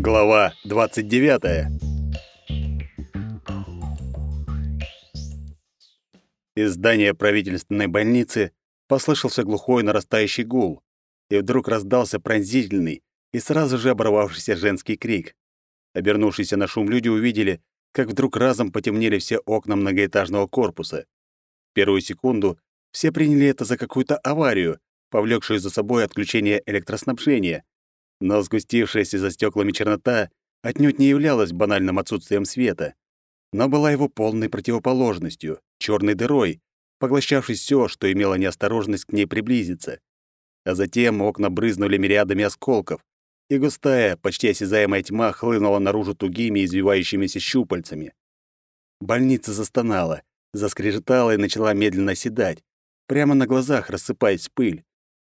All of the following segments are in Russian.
Глава 29. Из здания правительственной больницы послышался глухой нарастающий гул, и вдруг раздался пронзительный и сразу же оборвавшийся женский крик. Обернувшиеся на шум люди увидели, как вдруг разом потемнели все окна многоэтажного корпуса. В первую секунду все приняли это за какую-то аварию, повлекшую за собой отключение электроснабжения. Но сгустившаяся за стеклами чернота отнюдь не являлась банальным отсутствием света, но была его полной противоположностью, черной дырой, поглощавшей все, что имело неосторожность к ней приблизиться. А затем окна брызнули мириадами осколков, и густая, почти осязаемая тьма хлынула наружу тугими извивающимися щупальцами. Больница застонала, заскрежетала и начала медленно оседать, прямо на глазах рассыпаясь пыль.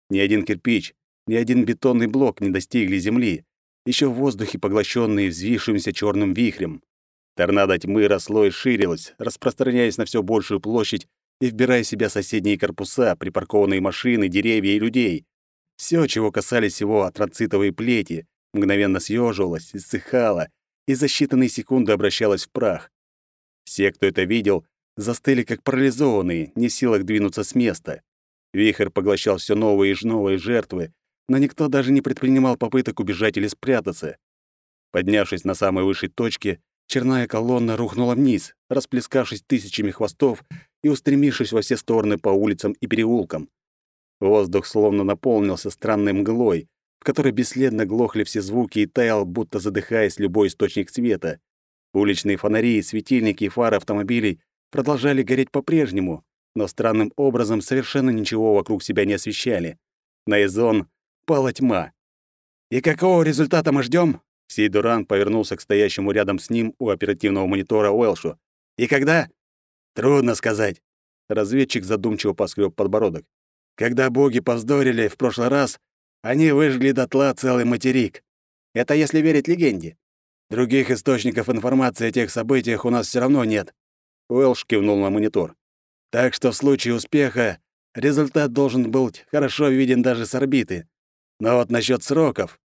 Ни один кирпич, ни один бетонный блок не достигли земли, еще в воздухе поглощенные взвившимся черным вихрем. Торнадо тьмы росло и ширилось, распространяясь на все большую площадь и вбирая в себя соседние корпуса, припаркованные машины, деревья и людей. Все, чего касались его атроцитовые плети, мгновенно съеживалось, иссыхало и за считанные секунды обращалось в прах. Все, кто это видел, застыли как парализованные, не в силах двинуться с места. Вихрь поглощал все новые и новые жертвы, но никто даже не предпринимал попыток убежать или спрятаться. Поднявшись на самой высшей точке, черная колонна рухнула вниз, расплескавшись тысячами хвостов и устремившись во все стороны по улицам и переулкам. Воздух словно наполнился странной мглой, в которой бесследно глохли все звуки и таял, будто задыхаясь любой источник света. Уличные фонари, светильники и фары автомобилей продолжали гореть по-прежнему, но странным образом совершенно ничего вокруг себя не освещали. На Изон пала тьма. «И какого результата мы ждем? Сей Дуран повернулся к стоящему рядом с ним у оперативного монитора Уэлшу. «И когда?» «Трудно сказать». Разведчик задумчиво поскреб подбородок. «Когда боги повздорили в прошлый раз, они выжгли дотла целый материк. Это если верить легенде. Других источников информации о тех событиях у нас все равно нет. Уэлш кивнул на монитор. Так что в случае успеха результат должен быть хорошо виден даже с орбиты. Но вот насчет сроков...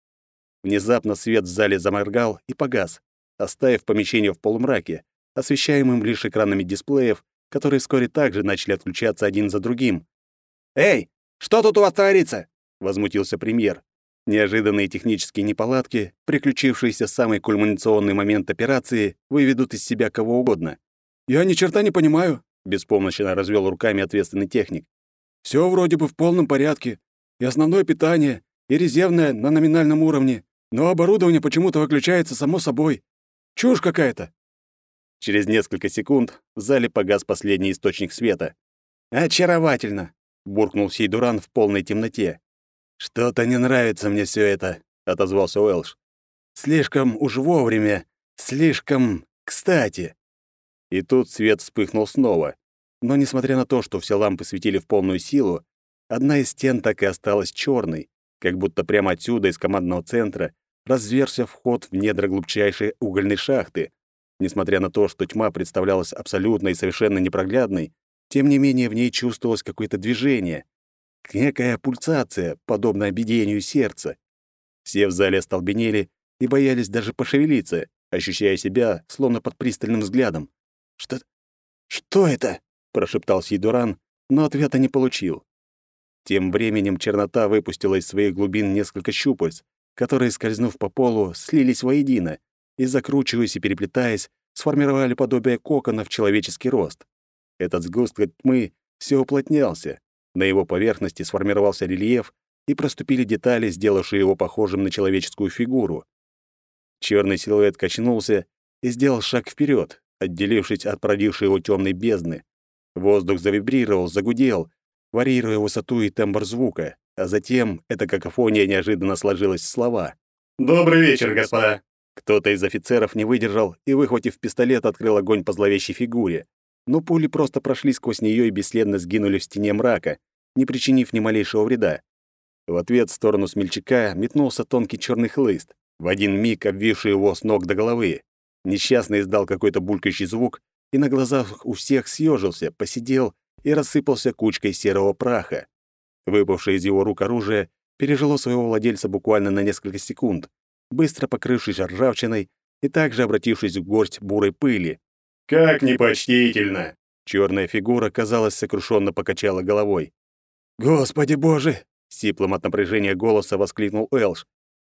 Внезапно свет в зале заморгал и погас, оставив помещение в полумраке, освещаемым лишь экранами дисплеев, которые вскоре также начали отключаться один за другим. «Эй, что тут у вас творится?» — возмутился премьер. Неожиданные технические неполадки, приключившиеся в самый кульминационный момент операции, выведут из себя кого угодно. «Я ни черта не понимаю», — беспомощно развел руками ответственный техник. Все вроде бы в полном порядке. И основное питание, и резервное на номинальном уровне. Но оборудование почему-то выключается само собой. Чушь какая-то». Через несколько секунд в зале погас последний источник света. «Очаровательно!» — буркнул Сейдуран в полной темноте. «Что-то не нравится мне все это», — отозвался Уэлш. «Слишком уж вовремя, слишком кстати». И тут свет вспыхнул снова. Но несмотря на то, что все лампы светили в полную силу, одна из стен так и осталась черной, как будто прямо отсюда, из командного центра, разверся вход в недра глубчайшей угольной шахты. Несмотря на то, что тьма представлялась абсолютно и совершенно непроглядной, тем не менее в ней чувствовалось какое-то движение, некая пульсация, подобная биению сердца. Все в зале остолбенели и боялись даже пошевелиться, ощущая себя словно под пристальным взглядом. «Что... что это?» — прошептал Сидуран, но ответа не получил. Тем временем чернота выпустила из своих глубин несколько щупальц, которые, скользнув по полу, слились воедино и, закручиваясь и переплетаясь, сформировали подобие кокона в человеческий рост. Этот сгусток тьмы все уплотнялся, на его поверхности сформировался рельеф и проступили детали, сделавшие его похожим на человеческую фигуру. Черный силуэт качнулся и сделал шаг вперед, отделившись от продившей его темной бездны. Воздух завибрировал, загудел, варьируя высоту и тембр звука, а затем эта какофония неожиданно сложилась в слова. «Добрый вечер, господа!» Кто-то из офицеров не выдержал и, выхватив пистолет, открыл огонь по зловещей фигуре. Но пули просто прошли сквозь нее и бесследно сгинули в стене мрака, не причинив ни малейшего вреда. В ответ в сторону смельчака метнулся тонкий черный хлыст, в один миг обвивший его с ног до головы. Несчастный издал какой-то булькающий звук и на глазах у всех съежился, посидел и рассыпался кучкой серого праха. Выпавшее из его рук оружие пережило своего владельца буквально на несколько секунд. быстро покрывшись ржавчиной и также обратившись в горсть бурой пыли. «Как непочтительно!» Черная фигура, казалось, сокрушенно покачала головой. «Господи боже!» — сиплым от напряжения голоса воскликнул Элш.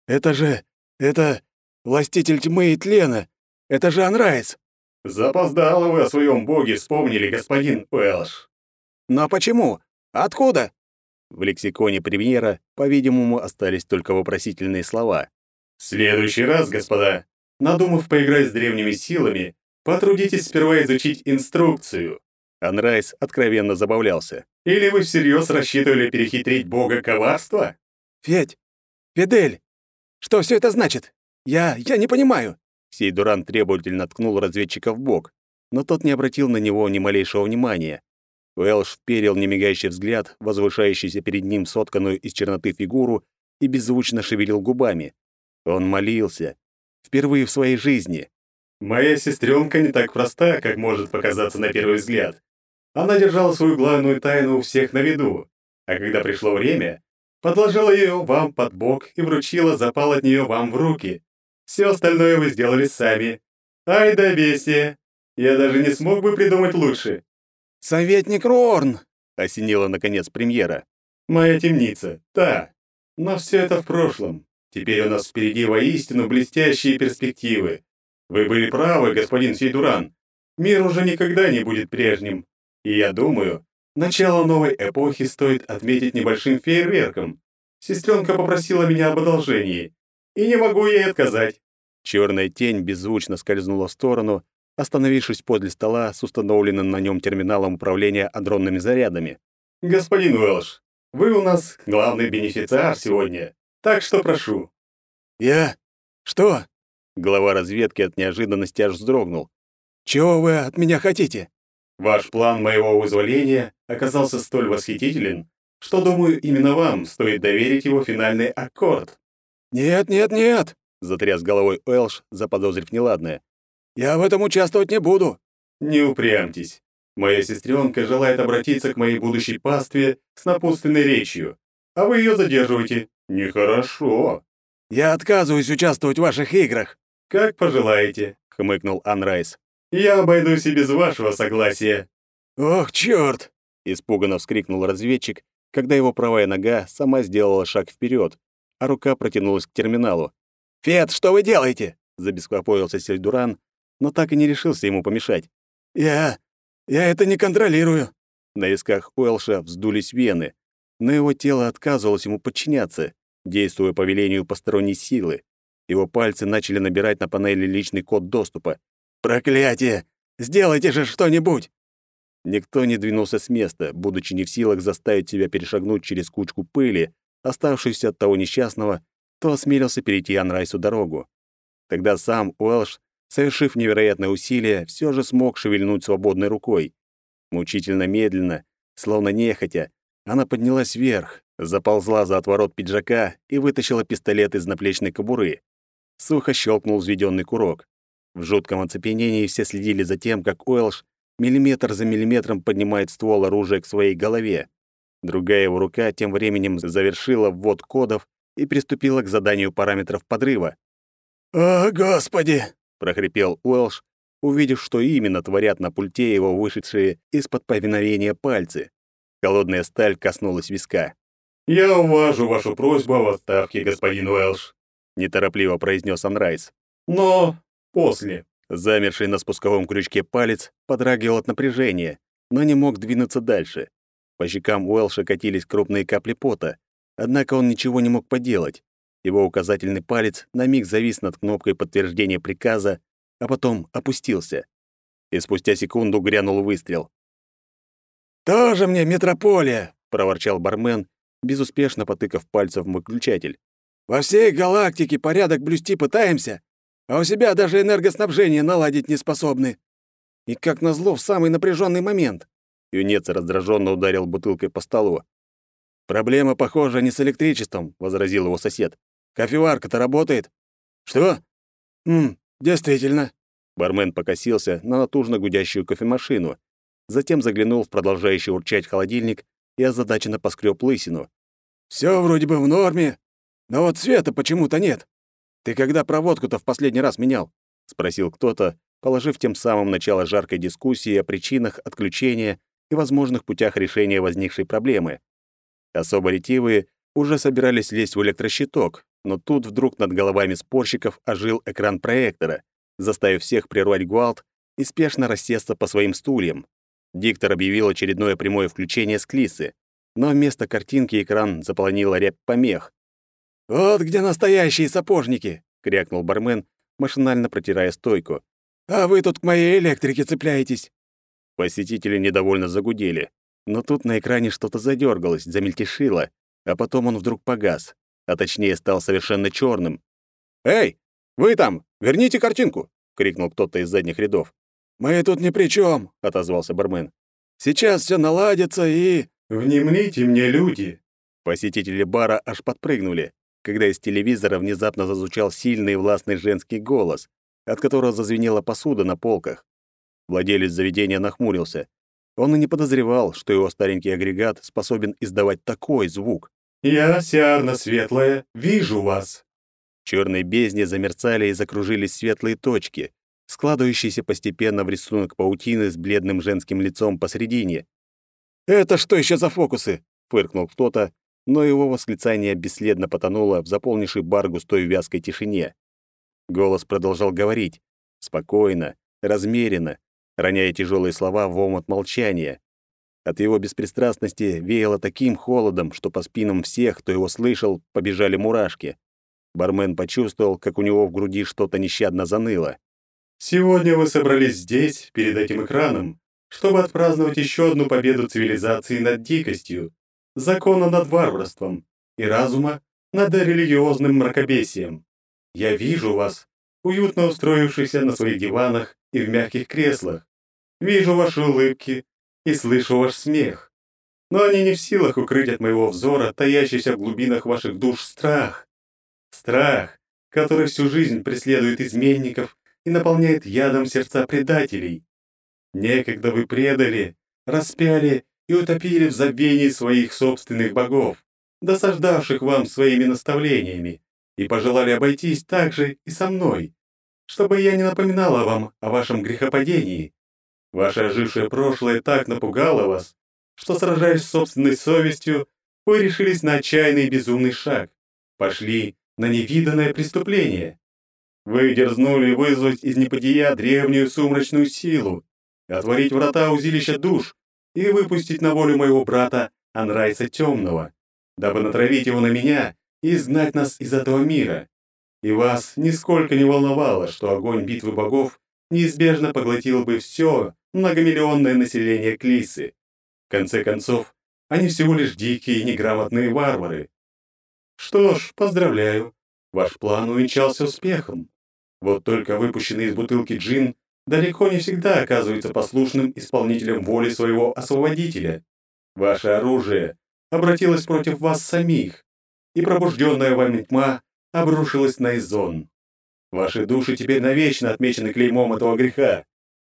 «Это же... это... властитель тьмы и тлена! Это же Анрайс!» «Запоздало вы о своем боге вспомнили, господин Элш!» «Но почему? Откуда?» В лексиконе премьера, по-видимому, остались только вопросительные слова. «В следующий раз, господа, надумав поиграть с древними силами, потрудитесь сперва изучить инструкцию». Анрайс откровенно забавлялся. «Или вы всерьез рассчитывали перехитрить бога коварства?» «Федь! Фидель! Что все это значит? Я... я не понимаю!» Сейдуран требовательно ткнул разведчика в бок, но тот не обратил на него ни малейшего внимания. Уэлш вперил немигающий взгляд, возвышающийся перед ним сотканную из черноты фигуру, и беззвучно шевелил губами. Он молился. Впервые в своей жизни. «Моя сестренка не так проста, как может показаться на первый взгляд. Она держала свою главную тайну у всех на виду, а когда пришло время, подложила ее вам под бок и вручила запал от нее вам в руки. Все остальное вы сделали сами. Ай да бесие! Я даже не смог бы придумать лучше. «Советник Рорн!» — осенила, наконец, премьера. «Моя темница, да. Но все это в прошлом. Теперь у нас впереди воистину блестящие перспективы. Вы были правы, господин Сейдуран. Мир уже никогда не будет прежним. И я думаю, начало новой эпохи стоит отметить небольшим фейерверком. Сестренка попросила меня об одолжении, и не могу ей отказать». Черная тень беззвучно скользнула в сторону, остановившись подле стола с установленным на нем терминалом управления адронными зарядами. «Господин Уэлш, вы у нас главный бенефициар сегодня, так что прошу». «Я? Что?» Глава разведки от неожиданности аж вздрогнул. «Чего вы от меня хотите?» «Ваш план моего вызволения оказался столь восхитителен, что, думаю, именно вам стоит доверить его финальный аккорд». «Нет, нет, нет!» — затряс головой Уэлш, заподозрив неладное. Я в этом участвовать не буду. Не упрямьтесь. Моя сестренка желает обратиться к моей будущей пастве с напутственной речью, а вы ее задерживаете. Нехорошо. Я отказываюсь участвовать в ваших играх. Как пожелаете, хмыкнул Анрайс. Я обойдусь и без вашего согласия. Ох, чёрт! испуганно вскрикнул разведчик, когда его правая нога сама сделала шаг вперед, а рука протянулась к терминалу. «Фет, что вы делаете?» — забеспокоился Сельдуран, но так и не решился ему помешать. «Я... я это не контролирую». На висках Уэлша вздулись вены, но его тело отказывалось ему подчиняться, действуя по велению посторонней силы. Его пальцы начали набирать на панели личный код доступа. «Проклятие! Сделайте же что-нибудь!» Никто не двинулся с места, будучи не в силах заставить себя перешагнуть через кучку пыли, оставшуюся от того несчастного, кто осмелился перейти Анрайсу дорогу. Тогда сам Уэлш совершив невероятное усилие, все же смог шевельнуть свободной рукой. Мучительно медленно, словно нехотя, она поднялась вверх, заползла за отворот пиджака и вытащила пистолет из наплечной кобуры. Сухо щелкнул взведенный курок. В жутком оцепенении все следили за тем, как Уэлш миллиметр за миллиметром поднимает ствол оружия к своей голове. Другая его рука тем временем завершила ввод кодов и приступила к заданию параметров подрыва. «О, Господи!» Прохрипел Уэлш, увидев, что именно творят на пульте его вышедшие из-под повиновения пальцы. Холодная сталь коснулась виска. «Я уважу вашу просьбу о отставке, господин Уэлш», — неторопливо произнес Анрайс. «Но после». Замерший на спусковом крючке палец подрагивал от напряжения, но не мог двинуться дальше. По щекам Уэлша катились крупные капли пота, однако он ничего не мог поделать. Его указательный палец на миг завис над кнопкой подтверждения приказа, а потом опустился. И спустя секунду грянул выстрел. «Тоже мне метрополия!» — проворчал бармен, безуспешно потыкав пальцем в выключатель. «Во всей галактике порядок блюсти пытаемся, а у себя даже энергоснабжение наладить не способны. И как назло в самый напряженный момент». Юнец раздраженно ударил бутылкой по столу. «Проблема, похоже, не с электричеством», — возразил его сосед. Кофеварка-то работает? Что? Хм, действительно. Бармен покосился на натужно гудящую кофемашину, затем заглянул в продолжающий урчать холодильник и озадаченно поскреб лысину. Все вроде бы в норме, но вот света почему-то нет. Ты когда проводку-то в последний раз менял? спросил кто-то, положив тем самым начало жаркой дискуссии о причинах отключения и возможных путях решения возникшей проблемы. Особо ретивые уже собирались лезть в электрощиток, но тут вдруг над головами спорщиков ожил экран проектора, заставив всех прервать гвалт и спешно рассесться по своим стульям. Диктор объявил очередное прямое включение с клисы, но вместо картинки экран заполонила рябь помех. «Вот где настоящие сапожники!» — крякнул бармен, машинально протирая стойку. «А вы тут к моей электрике цепляетесь!» Посетители недовольно загудели, но тут на экране что-то задергалось, замельтешило, а потом он вдруг погас, а точнее стал совершенно черным. «Эй, вы там, верните картинку!» — крикнул кто-то из задних рядов. «Мы тут ни при чем, отозвался бармен. «Сейчас все наладится и...» «Внемлите мне, люди!» Посетители бара аж подпрыгнули, когда из телевизора внезапно зазвучал сильный властный женский голос, от которого зазвенела посуда на полках. Владелец заведения нахмурился. Он и не подозревал, что его старенький агрегат способен издавать такой звук. «Я, Сиарна Светлая, вижу вас!» В черной бездне замерцали и закружились светлые точки, складывающиеся постепенно в рисунок паутины с бледным женским лицом посредине. «Это что еще за фокусы?» — фыркнул кто-то, но его восклицание бесследно потонуло в заполнившей бар густой вязкой тишине. Голос продолжал говорить, спокойно, размеренно, роняя тяжелые слова в омут молчания. От его беспристрастности веяло таким холодом, что по спинам всех, кто его слышал, побежали мурашки. Бармен почувствовал, как у него в груди что-то нещадно заныло. «Сегодня вы собрались здесь, перед этим экраном, чтобы отпраздновать еще одну победу цивилизации над дикостью, закона над варварством и разума над религиозным мракобесием. Я вижу вас, уютно устроившихся на своих диванах и в мягких креслах. Вижу ваши улыбки и слышу ваш смех. Но они не в силах укрыть от моего взора таящийся в глубинах ваших душ страх. Страх, который всю жизнь преследует изменников и наполняет ядом сердца предателей. Некогда вы предали, распяли и утопили в забвении своих собственных богов, досаждавших вам своими наставлениями, и пожелали обойтись так же и со мной, чтобы я не напоминала вам о вашем грехопадении. Ваше ожившее прошлое так напугало вас, что, сражаясь с собственной совестью, вы решились на отчаянный безумный шаг, пошли на невиданное преступление. Вы дерзнули вызвать из неподия древнюю сумрачную силу, отворить врата узилища душ и выпустить на волю моего брата Анрайса Темного, дабы натравить его на меня и изгнать нас из этого мира. И вас нисколько не волновало, что огонь битвы богов неизбежно поглотил бы все многомиллионное население Клисы. В конце концов, они всего лишь дикие и неграмотные варвары. Что ж, поздравляю, ваш план увенчался успехом. Вот только выпущенный из бутылки джин далеко не всегда оказывается послушным исполнителем воли своего освободителя. Ваше оружие обратилось против вас самих, и пробужденная вами тьма обрушилась на Изон. Ваши души теперь навечно отмечены клеймом этого греха.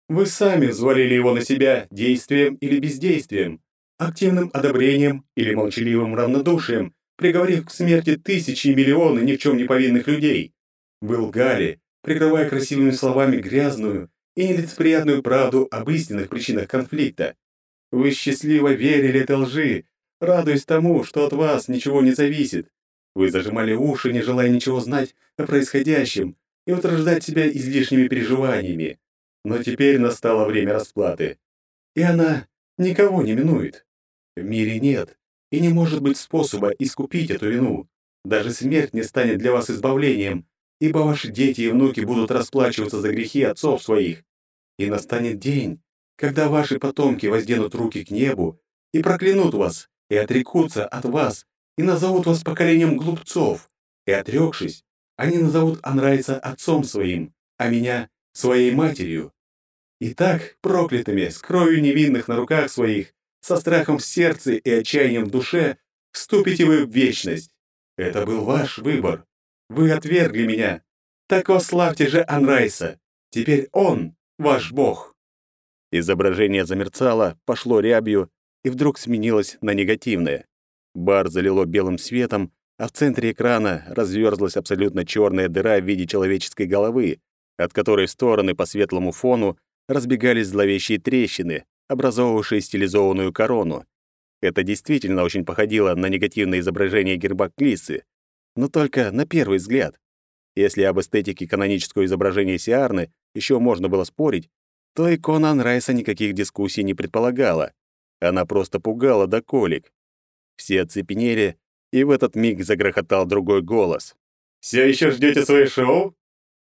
Вы сами взвалили его на себя действием или бездействием, активным одобрением или молчаливым равнодушием, приговорив к смерти тысячи и миллионы ни в чем не повинных людей. Вы лгали, прикрывая красивыми словами грязную и нелицеприятную правду об истинных причинах конфликта. Вы счастливо верили этой лжи, радуясь тому, что от вас ничего не зависит. Вы зажимали уши, не желая ничего знать о происходящем и утруждать себя излишними переживаниями. Но теперь настало время расплаты. И она никого не минует. В мире нет и не может быть способа искупить эту вину. Даже смерть не станет для вас избавлением, ибо ваши дети и внуки будут расплачиваться за грехи отцов своих. И настанет день, когда ваши потомки возденут руки к небу и проклянут вас, и отрекутся от вас, и назовут вас поколением глупцов, и, отрекшись, они назовут Анрайца отцом своим, а меня — своей матерью. И так, проклятыми, с кровью невинных на руках своих, со страхом в сердце и отчаянием в душе, вступите вы в вечность. Это был ваш выбор. Вы отвергли меня. Так вославьте же Анрайса. Теперь он ваш бог». Изображение замерцало, пошло рябью и вдруг сменилось на негативное. Бар залило белым светом, а в центре экрана разверзлась абсолютно черная дыра в виде человеческой головы, от которой в стороны по светлому фону разбегались зловещие трещины, образовывавшие стилизованную корону. Это действительно очень походило на негативное изображение герба Клисы, но только на первый взгляд. Если об эстетике канонического изображения Сиарны еще можно было спорить, то икона Анрайса никаких дискуссий не предполагала. Она просто пугала до колик. Все оцепенели, и в этот миг загрохотал другой голос. «Все еще ждете свое шоу?»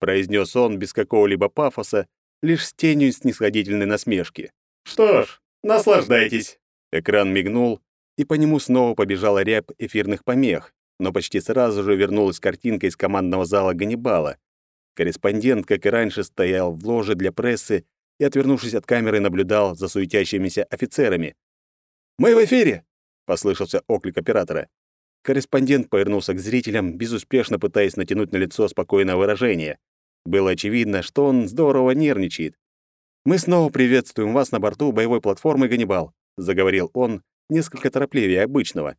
произнес он без какого-либо пафоса, лишь с тенью снисходительной насмешки. «Что ж, наслаждайтесь!» Экран мигнул, и по нему снова побежала рябь эфирных помех, но почти сразу же вернулась картинка из командного зала Ганнибала. Корреспондент, как и раньше, стоял в ложе для прессы и, отвернувшись от камеры, наблюдал за суетящимися офицерами. «Мы в эфире!» — послышался оклик оператора. Корреспондент повернулся к зрителям, безуспешно пытаясь натянуть на лицо спокойное выражение. Было очевидно, что он здорово нервничает. «Мы снова приветствуем вас на борту боевой платформы «Ганнибал», — заговорил он, несколько торопливее обычного.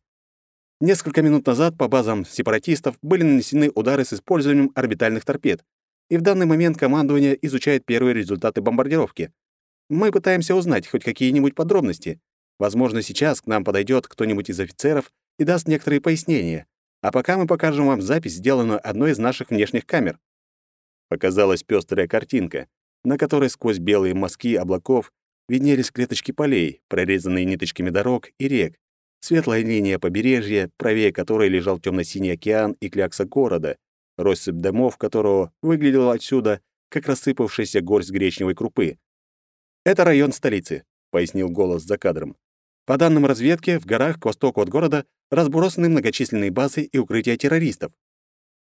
Несколько минут назад по базам сепаратистов были нанесены удары с использованием орбитальных торпед, и в данный момент командование изучает первые результаты бомбардировки. Мы пытаемся узнать хоть какие-нибудь подробности. Возможно, сейчас к нам подойдет кто-нибудь из офицеров и даст некоторые пояснения. А пока мы покажем вам запись, сделанную одной из наших внешних камер. Показалась пестрая картинка, на которой сквозь белые мазки облаков виднелись клеточки полей, прорезанные ниточками дорог и рек, светлая линия побережья, правее которой лежал темно-синий океан и клякса города, россыпь домов которого выглядела отсюда, как рассыпавшаяся горсть гречневой крупы. «Это район столицы», — пояснил голос за кадром. По данным разведки, в горах к востоку от города разбросаны многочисленные базы и укрытия террористов.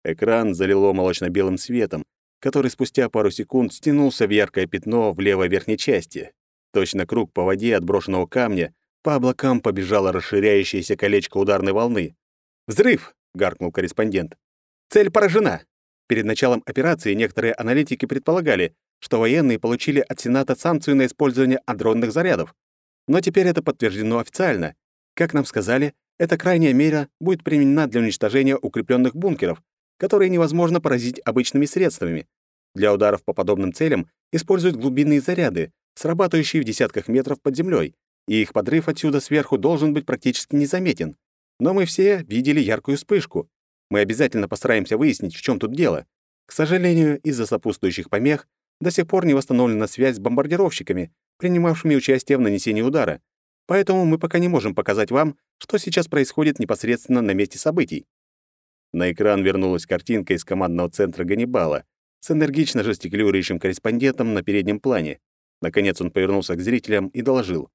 Экран залило молочно-белым светом, который спустя пару секунд стянулся в яркое пятно в левой верхней части. Точно круг по воде отброшенного камня, по облакам побежало расширяющееся колечко ударной волны. «Взрыв!» — гаркнул корреспондент. «Цель поражена!» Перед началом операции некоторые аналитики предполагали, что военные получили от Сената санкцию на использование адронных зарядов. Но теперь это подтверждено официально. Как нам сказали, эта крайняя мера будет применена для уничтожения укрепленных бункеров, которые невозможно поразить обычными средствами. Для ударов по подобным целям используют глубинные заряды, срабатывающие в десятках метров под землей, и их подрыв отсюда сверху должен быть практически незаметен. Но мы все видели яркую вспышку. Мы обязательно постараемся выяснить, в чем тут дело. К сожалению, из-за сопутствующих помех до сих пор не восстановлена связь с бомбардировщиками, принимавшими участие в нанесении удара. Поэтому мы пока не можем показать вам, что сейчас происходит непосредственно на месте событий. На экран вернулась картинка из командного центра Ганнибала с энергично жестикулирующим корреспондентом на переднем плане. Наконец он повернулся к зрителям и доложил.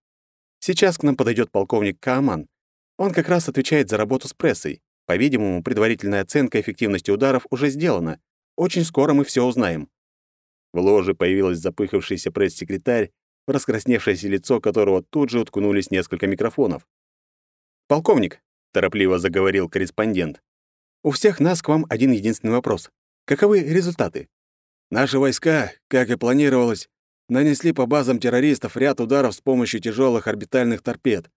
«Сейчас к нам подойдет полковник Кааман. Он как раз отвечает за работу с прессой. По-видимому, предварительная оценка эффективности ударов уже сделана. Очень скоро мы все узнаем». В ложе появилась запыхавшийся пресс-секретарь в раскрасневшееся лицо которого тут же уткнулись несколько микрофонов. «Полковник», — торопливо заговорил корреспондент, «у всех нас к вам один единственный вопрос. Каковы результаты?» «Наши войска, как и планировалось, нанесли по базам террористов ряд ударов с помощью тяжелых орбитальных торпед.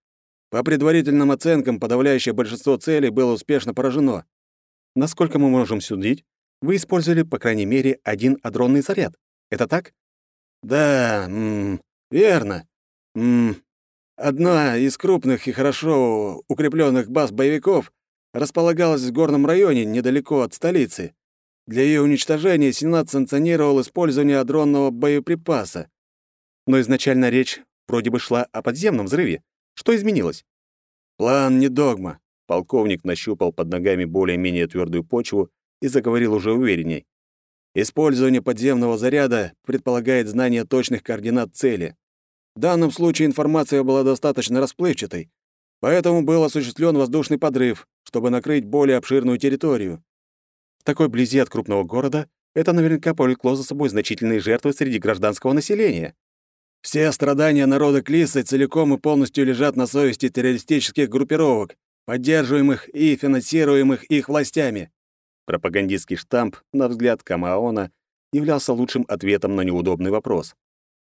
По предварительным оценкам, подавляющее большинство целей было успешно поражено. Насколько мы можем судить, вы использовали, по крайней мере, один адронный заряд. Это так? Да, м Верно. М Одна из крупных и хорошо укрепленных баз боевиков располагалась в горном районе недалеко от столицы. Для ее уничтожения Сенат санкционировал использование адронного боеприпаса. Но изначально речь вроде бы шла о подземном взрыве. Что изменилось? План не догма. Полковник нащупал под ногами более-менее твердую почву и заговорил уже уверенней. Использование подземного заряда предполагает знание точных координат цели. В данном случае информация была достаточно расплывчатой, поэтому был осуществлен воздушный подрыв, чтобы накрыть более обширную территорию. В такой близи от крупного города это наверняка повлекло за собой значительные жертвы среди гражданского населения. Все страдания народа Клисы целиком и полностью лежат на совести террористических группировок, поддерживаемых и финансируемых их властями. Пропагандистский штамп, на взгляд Камаона, являлся лучшим ответом на неудобный вопрос.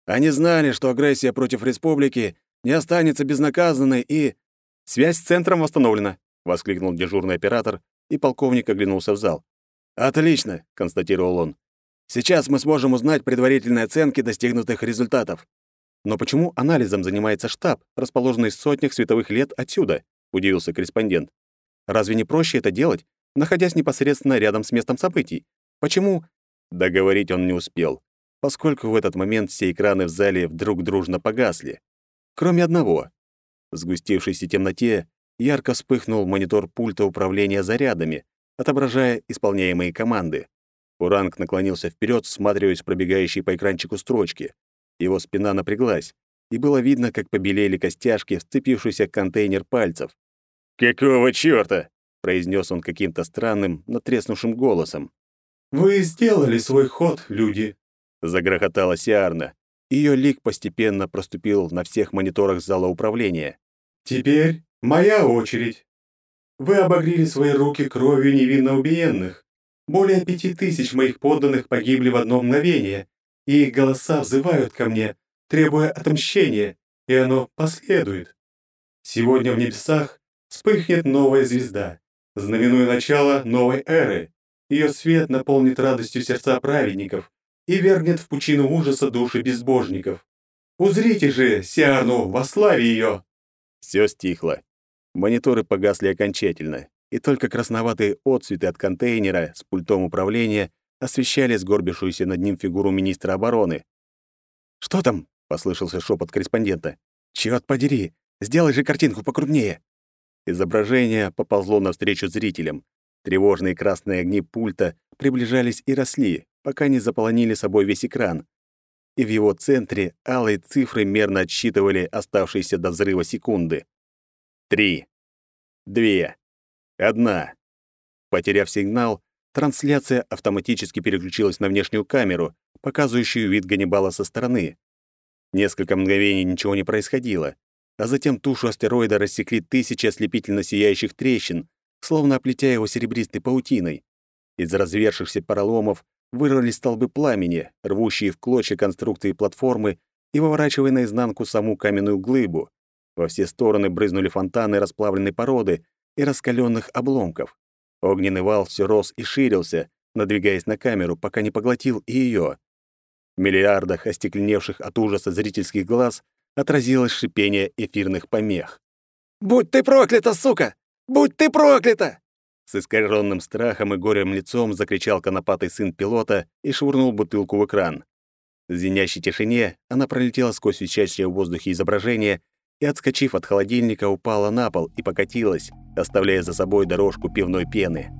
Они знали, что агрессия против республики не останется безнаказанной и... «Связь с центром восстановлена», — воскликнул дежурный оператор, и полковник оглянулся в зал. «Отлично», — констатировал он. «Сейчас мы сможем узнать предварительные оценки достигнутых результатов». «Но почему анализом занимается штаб, расположенный в сотнях световых лет отсюда?» — удивился корреспондент. «Разве не проще это делать, находясь непосредственно рядом с местом событий? Почему...» Договорить он не успел, поскольку в этот момент все экраны в зале вдруг дружно погасли. Кроме одного. В сгустившейся темноте ярко вспыхнул монитор пульта управления зарядами, отображая исполняемые команды. Уранг наклонился вперед, всматриваясь в пробегающие по экранчику строчки. Его спина напряглась, и было видно, как побелели костяшки, вцепившиеся в контейнер пальцев. «Какого чёрта?» — произнес он каким-то странным, натреснувшим голосом. «Вы сделали свой ход, люди!» — загрохотала Сиарна. Ее лик постепенно проступил на всех мониторах зала управления. «Теперь моя очередь. Вы обогрели свои руки кровью невинно убиенных. Более пяти тысяч моих подданных погибли в одно мгновение, и их голоса взывают ко мне, требуя отмщения, и оно последует. Сегодня в небесах вспыхнет новая звезда, знаменуя начало новой эры. Ее свет наполнит радостью сердца праведников и вернет в пучину ужаса души безбожников. Узрите же Сиарну во славе ее!» Все стихло. Мониторы погасли окончательно, и только красноватые отцветы от контейнера с пультом управления освещали сгорбившуюся над ним фигуру министра обороны. «Что там?» — послышался шепот корреспондента. «Чёрт подери! Сделай же картинку покрупнее!» Изображение поползло навстречу зрителям. Тревожные красные огни пульта приближались и росли, пока не заполонили собой весь экран. И в его центре алые цифры мерно отсчитывали оставшиеся до взрыва секунды. Три. Две. Одна. Потеряв сигнал, трансляция автоматически переключилась на внешнюю камеру, показывающую вид Ганнибала со стороны. Несколько мгновений ничего не происходило, а затем тушу астероида рассекли тысячи ослепительно сияющих трещин, словно оплетя его серебристой паутиной. Из развершихся проломов вырвались столбы пламени, рвущие в клочья конструкции платформы и выворачивая наизнанку саму каменную глыбу. Во все стороны брызнули фонтаны расплавленной породы и раскаленных обломков. Огненный вал все рос и ширился, надвигаясь на камеру, пока не поглотил и ее. В миллиардах остекленевших от ужаса зрительских глаз отразилось шипение эфирных помех. «Будь ты проклята, сука! Будь ты проклята!» С искаженным страхом и горем лицом закричал конопатый сын пилота и швырнул бутылку в экран. В звенящей тишине она пролетела сквозь висящее в воздухе изображение и, отскочив от холодильника, упала на пол и покатилась, оставляя за собой дорожку пивной пены.